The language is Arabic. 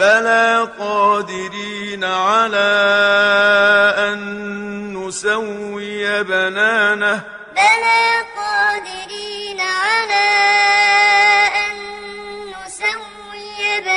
بَلَىٰ قَادِرِينَ عَلَىٰ أَن نُّسَوِّيَ بَنَانَهُ بَلَىٰ قَادِرِينَ عَلَىٰ أَن نُّسَوِّيَ بنانه